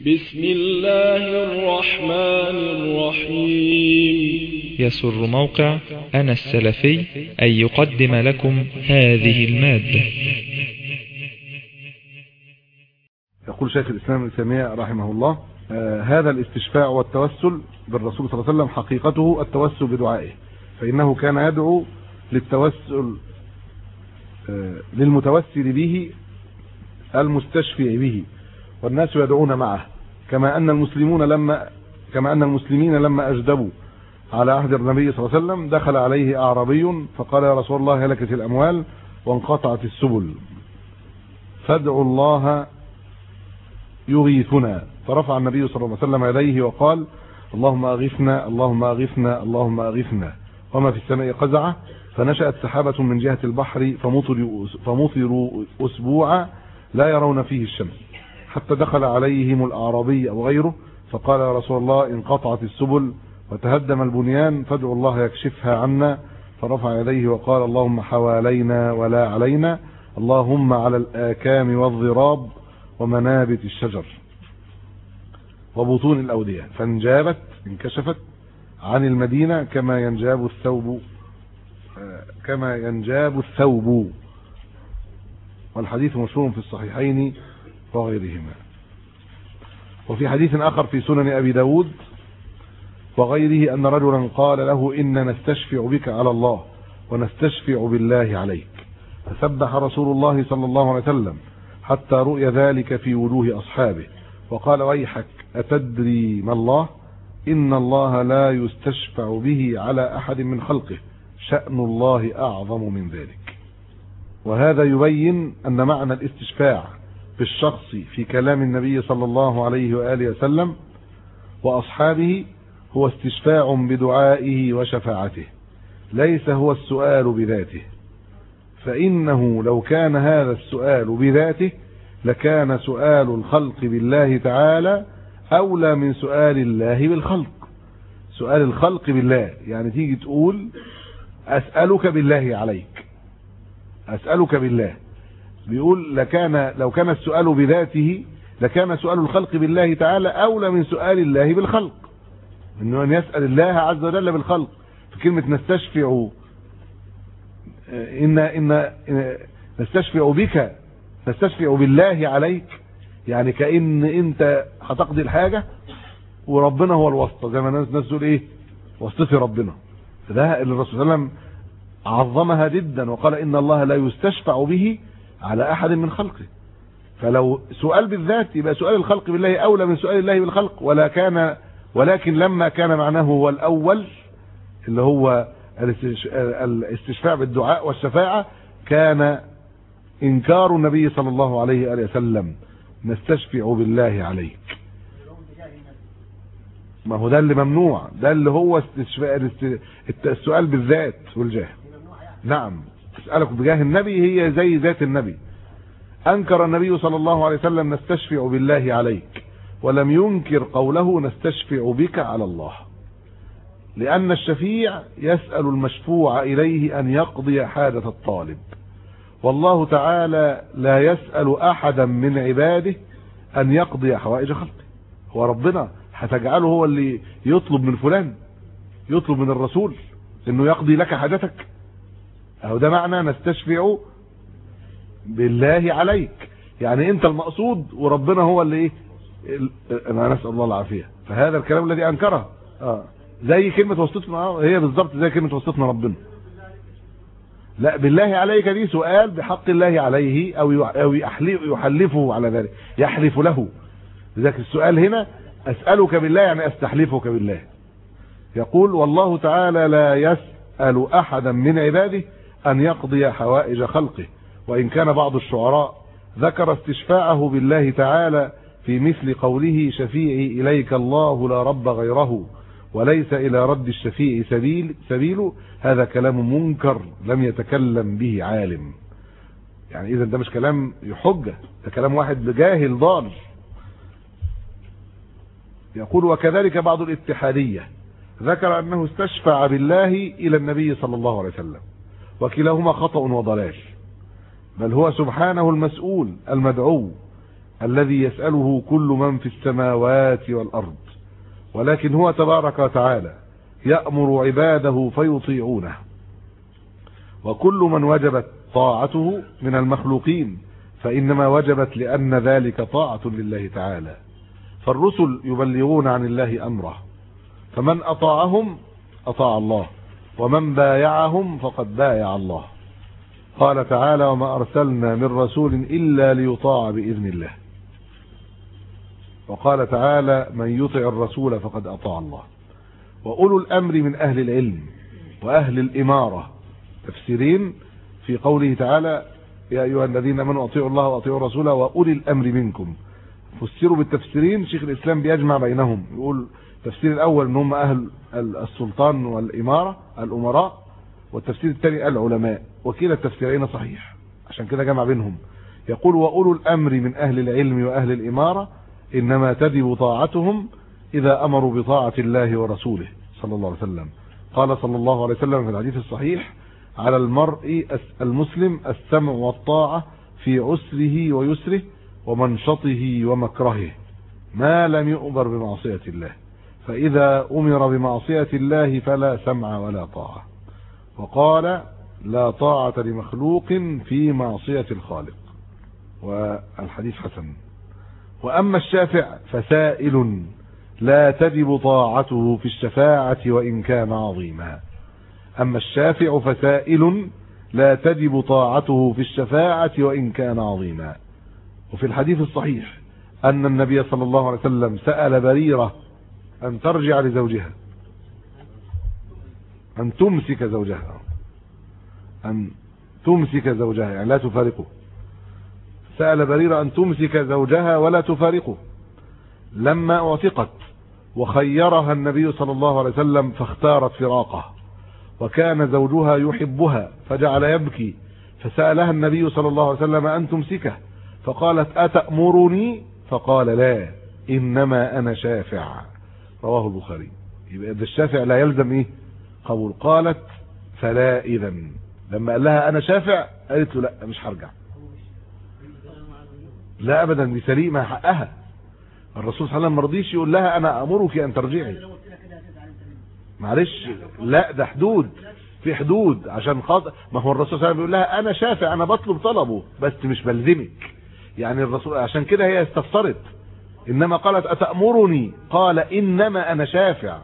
بسم الله الرحمن الرحيم. يسر موقع أنا السلفي أن يقدم لكم هذه المادة. يقول شيخ الإسلام ابن تيمية رحمه الله آه هذا الاستشفاع والتوسل بالرسول صلى الله عليه وسلم حقيقته التوسل بدعائه فإنه كان يدعو للتوسل آه للمتوسل به المستشفع به. والناس يدعون معه. كما أن المسلمون لما كما أن المسلمين لما أجدبوا. على عهد النبي صلى الله عليه وسلم دخل عليه أعرابي فقال يا رسول الله هلكت الأموال وانقطعت السبل. فادعوا الله يغيثنا. فرفع النبي صلى الله عليه وسلم يديه وقال اللهم أغثنا اللهم أغثنا اللهم أغثنا. وما في السماء قزعة. فنشأت سحابة من جهة البحر فمطروا, أسبوعا لا يرون فيه الشمس. حتى دخل عليهم الأعرابي أو غيره فقال يا رسول الله انقطعت السبل وتهدم البنيان فادعوا الله يكشفها عنا. فرفع يديه وقال اللهم حوالينا ولا علينا اللهم على الآكام والضراب ومنابت الشجر. وبطون الأودية فانجابت انكشفت عن المدينة كما ينجاب الثوب كما ينجاب الثوب. والحديث مشهور في الصحيحين وغيرهما. وفي حديث آخر في سنن أبي داود وغيره أن رجلا قال له إن نستشفع بك على الله ونستشفع بالله عليك. فسبح رسول الله صلى الله عليه وسلم حتى رؤي ذلك في وجوه أصحابه وقال ويحك أتدري ما الله؟ إن الله لا يستشفع به على أحد من خلقه. شأن الله أعظم من ذلك. وهذا يبين أن معنى الاستشفاع بالشخص في كلام النبي صلى الله عليه وآله وسلم وأصحابه هو استشفاع بدعائه وشفاعته ليس هو السؤال بذاته. فإنه لو كان هذا السؤال بذاته لكان سؤال الخلق بالله تعالى أولى من سؤال الله بالخلق. سؤال الخلق بالله يعني تيجي تقول أسألك بالله عليك. أسألك بالله. بيقول لكان لو كان السؤال بذاته لكان سؤال الخلق بالله تعالى أولى من سؤال الله بالخلق. إنه أن يسأل الله عز وجل بالخلق. في كلمة نستشفع إن, إن نستشفع بك نستشفع بالله عليك. يعني كأن أنت هتقضي الحاجة وربنا هو الواسطة زي ما الناس تقول إيه؟ واسطتي ربنا. فده اللي الرسول صلى الله عليه وسلم عظمها جدا وقال إن الله لا يستشفع به على أحد من خلقه. فلو سؤال بالذات يبقى سؤال الخلق بالله أولى من سؤال الله بالخلق. ولا كان ولكن لما كان معناه هو الأول اللي هو الاستشفاع بالدعاء والشفاعة كان إنكار النبي صلى الله عليه وآله وسلم. نستشفع بالله عليك. ما هو ده اللي ممنوع. ده اللي هو استشفاء السؤال بالذات والجاه نعم. اسألك بجاه النبي هي زي ذات النبي. أنكر النبي صلى الله عليه وسلم نستشفع بالله عليك ولم ينكر قوله نستشفع بك على الله. لأن الشفيع يسأل المشفوع إليه أن يقضي حاجة الطالب. والله تعالى لا يسأل أحدا من عباده أن يقضي حوائج خلقه. هو ربنا هتجعله هو اللي يطلب من فلان يطلب من الرسول إنه يقضي لك حاجتك. أهو ده معنى نستشفع بالله عليك. يعني أنت المقصود وربنا هو اللي إيه؟ أنا نسأل الله العافية. فهذا الكلام الذي أنكره. آه. زي كلمة وسطتنا هي بالظبط زي كلمة وسطتنا ربنا. لا بالله عليك دي سؤال بحق الله عليه أو أو يحلفه على ذلك. يحلف له. لذلك السؤال هنا أسألك بالله يعني أستحلفك بالله. يقول والله تعالى لا يسأل أحدا من عباده أن يقضي حوائج خلقه وإن كان بعض الشعراء ذكر استشفاعه بالله تعالى في مثل قوله شفيعي إليك الله لا رب غيره وليس إلى رد الشفيع سبيل سبيل هذا كلام منكر لم يتكلم به عالم. يعني إذا ده مش كلام يحجة ده كلام واحد جاهل ضال. يقول وكذلك بعض الاتحادية ذكر أنه استشفع بالله إلى النبي صلى الله عليه وسلم. وكلاهما خطأ وضلال. بل هو سبحانه المسؤول المدعو الذي يسأله كل من في السماوات والأرض. ولكن هو تبارك وتعالى يأمر عباده فيطيعونه. وكل من وجبت طاعته من المخلوقين فإنما وجبت لأن ذلك طاعة لله تعالى. فالرسل يبلغون عن الله أمره فمن أطاعهم أطاع الله. ومن بايعهم فقد بايع الله. قال تعالى وما أرسلنا من رسول إلا ليطاع بإذن الله. وقال تعالى من يطع الرسول فقد أطاع الله. وأولو الأمر من أهل العلم وأهل الإمارة تفسيرين في قوله تعالى يا أيها الذين آمنوا أطيعوا الله وأطيعوا الرسول وأولي الأمر منكم. فسروا بالتفسيرين شيخ الإسلام بيجمع بينهم يقول التفسير الأول إن هم أهل السلطان والإمارة الأمراء والتفسير الثاني العلماء. وكلا التفسيرين صحيح. عشان كده جمع بينهم. يقول وأولو الأمر من أهل العلم وأهل الإمارة إنما تجب طاعتهم إذا أمروا بطاعة الله ورسوله صلى الله عليه وسلم. قال صلى الله عليه وسلم في الحديث الصحيح على المرء المسلم السمع والطاعة في عسره ويسره ومنشطه ومكرهه. ما لم يؤمر بمعصية الله. فإذا أمر بمعصية الله فلا سمع ولا طاعة. وقال لا طاعة لمخلوق في معصية الخالق. والحديث حسن. وأما الشافع فسائل لا تجب طاعته في الشفاعة وإن كان عظيما. أما الشافع فسائل لا تجب طاعته في الشفاعة وإن كان عظيما. وفي الحديث الصحيح أن النبي صلى الله عليه وسلم سأل بريرة أن ترجع لزوجها. أن تمسك زوجها. أن تمسك زوجها يعني لا تفارقه. سأل بريرة أن تمسك زوجها ولا تفارقه. لما أعتقت وخيرها النبي صلى الله عليه وسلم فاختارت فراقه وكان زوجها يحبها فجعل يبكي. فسألها النبي صلى الله عليه وسلم أن تمسكه فقالت أتأمرني؟ فقال لا إنما أنا شافع. رواه البخاري. يبقى ده الشافع لا يلزم إيه؟ قبول. قالت فلا إذا لما قال لها أنا شافع قالت له لا مش هرجع. لا أبدا دي سليمة حقها. الرسول صلى الله عليه وسلم ما رضيش يقول لها أنا أمرك أن ترجعي. معلش لا ده حدود. في حدود. عشان خاطر ما هو الرسول صلى الله عليه وسلم بيقول لها أنا شافع أنا بطلب طلبه بس مش بلزمك. يعني الرسول عشان كده هي استفسرت. إنما قالت أتأمرني؟ قال إنما أنا شافع.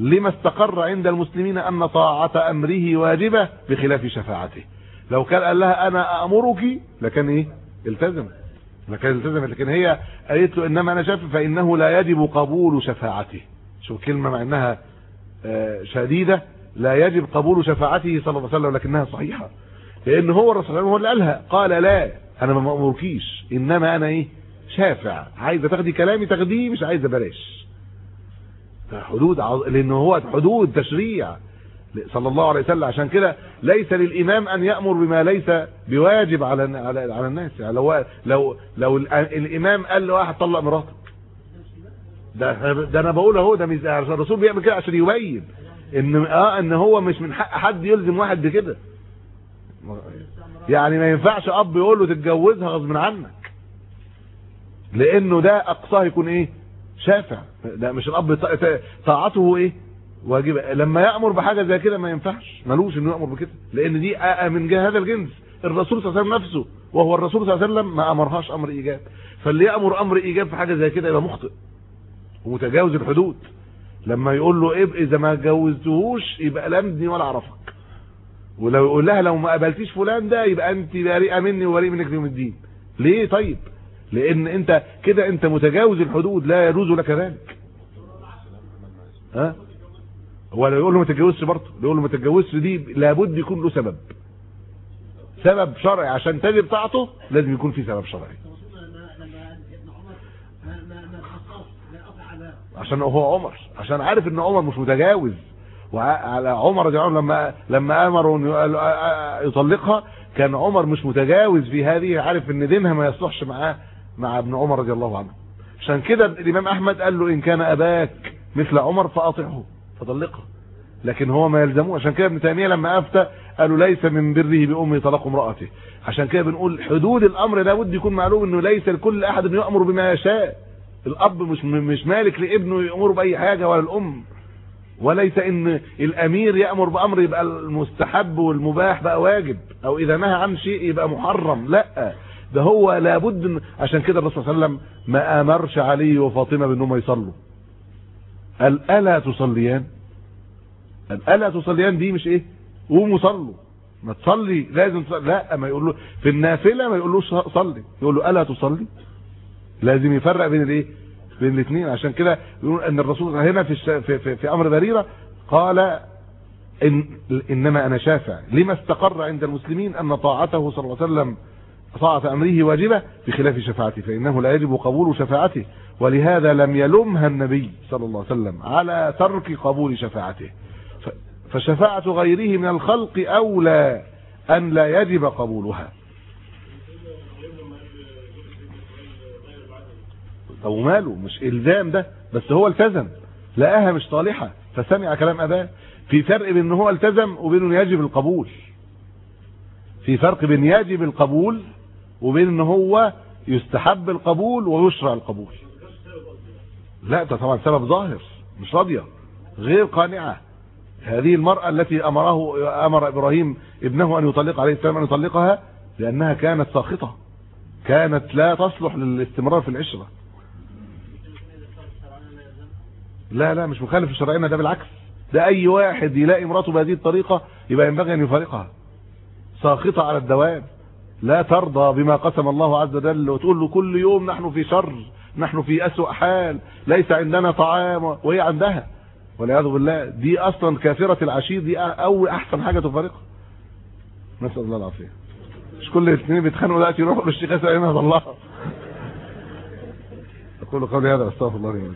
لما استقر عند المسلمين أن طاعة أمره واجبة بخلاف شفاعته. لو كان قال لها أنا امرك لكان إيه؟ التزم. لكان التزم. لكن هي قالت له إنما أنا شافع فإنه لا يجب قبول شفاعته. شوف كلمة مع إنها شديدة. لا يجب قبول شفاعته صلى الله عليه وسلم لكنها صحيحة. لأن هو الرسول هو اللي قالها. قال لا أنا ما مامركيش إنما أنا إيه؟ شافع عايزة تاخدي كلامي تاخديه مش عايزة بلاش. حدود عظ... لأن هو حدود تشريع صلى الله عليه وسلم. عشان كده ليس للإمام أن يأمر بما ليس بواجب على على, على الناس. يعني لو لو لو الإمام قال لواحد طلق مراتك ده ده أنا بقول أهو ده الرسول بيعمل كده عشان يبين إن آه إن هو مش من حق حد يلزم واحد بكده. يعني ما ينفعش أب يقول له تتجوزها غصب عنك. لأنه ده أقصاه يكون إيه؟ شافع. ده مش الأب طاعته إيه؟ واجبة. لما يأمر بحاجة زي كده ما ينفعش. ملوش إنه يأمر بكده. لأن دي من هذا الجنس. الرسول صلى الله عليه وسلم نفسه وهو الرسول صلى الله عليه وسلم ما أمرهاش أمر إيجاب. فاللي يأمر أمر إيجاب في حاجة زي كده يبقى مخطئ ومتجاوز الحدود. لما يقول له إيه إذا ما جوزتهوش يبقى لا ولا أعرفك. ولو يقول لها لو ما قبلتيش فلان ده يبقى أنت بريئة مني وبريء منك يوم الدين. ليه طيب؟ لأن انت كده انت متجاوز الحدود لا يجوز لك ذلك. ها؟ ولا يقول له ما تتجوزش برضه يقول له ما تتجوزش دي لابد يكون له سبب. سبب شرعي عشان تجب طاعته لازم يكون في سبب شرعي. عشان هو عمر عشان عارف إن عمر مش متجاوز. وعلى عمر رضي الله لما لما امروا ان يطلقها كان عمر مش متجاوز في هذه عارف إن دينها ما يصلحش معاه. مع ابن عمر رضي الله عنه. عشان كده الإمام أحمد قال له إن كان أباك مثل عمر فأطعه فطلقها لكن هو ما يلزمه. عشان كده ابن تيمية لما أفتى قالوا ليس من بره بامه طلاق امراته عشان كده بنقول حدود الأمر لابد يكون معلوم إنه ليس لكل أحد يأمر بما يشاء. الأب مش مش مالك لابنه يامره بأي حاجة ولا الأم. وليس إن الأمير يأمر بأمر يبقى المستحب والمباح بقى واجب. أو إذا نهى عن شيء يبقى محرم. لأ. ده هو لابد عشان كده الرسول صلى الله عليه وسلم ما أمرش علي وفاطمة بأنهم يصلوا. قال ألا تصليان؟ قال ألا تصليان؟ دي مش إيه؟ قوموا صلوا. ما تصلي لازم تصلي لا ما يقول له في النافلة ما يقولوش صلي. يقول له ألا تصلي؟ لازم يفرق بين الإيه؟ بين الاثنين عشان كده يقول أن الرسول هنا في. في, في, في أمر بريرة قال إن إنما أنا شافع. لما استقر عند المسلمين أن طاعته صلى الله عليه وسلم طاعة أمره واجبة بخلاف شفاعته فإنه لا يجب قبول شفاعته ولهذا لم يلمها النبي صلى الله عليه وسلم على ترك قبول شفاعته. فشفاعة غيره من الخلق أولى أن لا يجب قبولها. أو ماله مش إلزام ده بس هو التزم لقاها مش صالحة فسمع كلام أباه. في فرق بين هو التزم وبين يجب القبول. في فرق بين يجب القبول وبين إن هو يستحب القبول ويشرع القبول. لا ده طبعا سبب ظاهر مش راضية غير قانعة. هذه المرأة التي أمره أمر إبراهيم ابنه أن يطلق عليه السلام أن يطلقها لأنها كانت ساخطة كانت لا تصلح للاستمرار في العشرة. لا لا مش مخالف لشرعنا ده بالعكس. ده أي واحد يلاقي مراته بهذه الطريقة يبقى ينبغي أن يفارقها. ساخطة على الدوام. لا ترضى بما قسم الله عز وجل وتقول له كل يوم نحن في شر نحن في أسوأ حال ليس عندنا طعام وهي عندها. والعياذ بالله دي أصلا كافرة العشير دي أو أحسن حاجة تفارقها. نسأل الله العافية. مش كل الاثنين بيتخانقوا دلوقتي يروحوا للشيخ اسال الله. أقول قولي هذا أستغفر الله ولكم.